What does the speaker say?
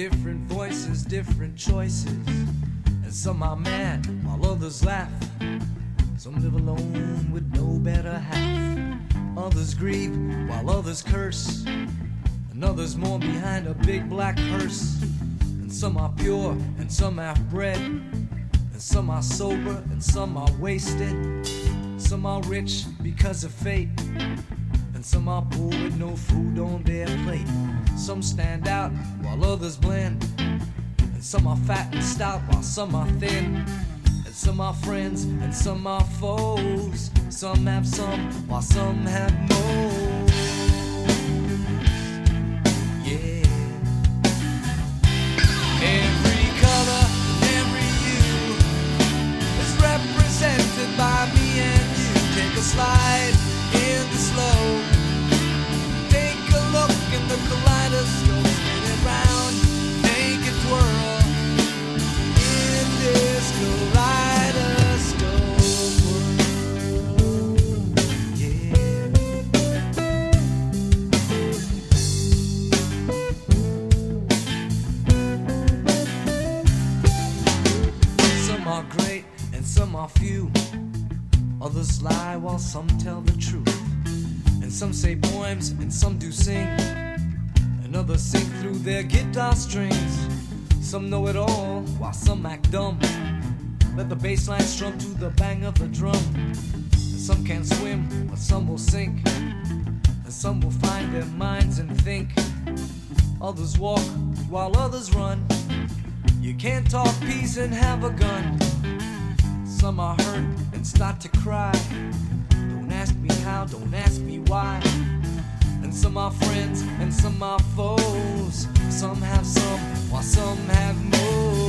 Different voices, different choices. And some are mad while others laugh. Some live alone with no better half. Others grieve while others curse. And others mourn behind a big black hearse. And some are pure and some half bred. And some are sober and some are wasted. Some are rich because of fate. And some are poor with no food on their plate. Some stand out while others blend. And some are fat and stout while some are thin. And some are friends and some are foes. Some have some while some have most. Others lie while some tell the truth. And some say poems and some do sing. And others sing through their guitar strings. Some know it all while some act dumb. Let the bass line strum to the bang of the drum. And some can swim, but some will sink. And some will find their minds and think. Others walk while others run. You can't talk peace and have a gun. Some are hurt and start to cry. Don't ask me how, don't ask me why. And some are friends and some are foes. Some have some while some have most.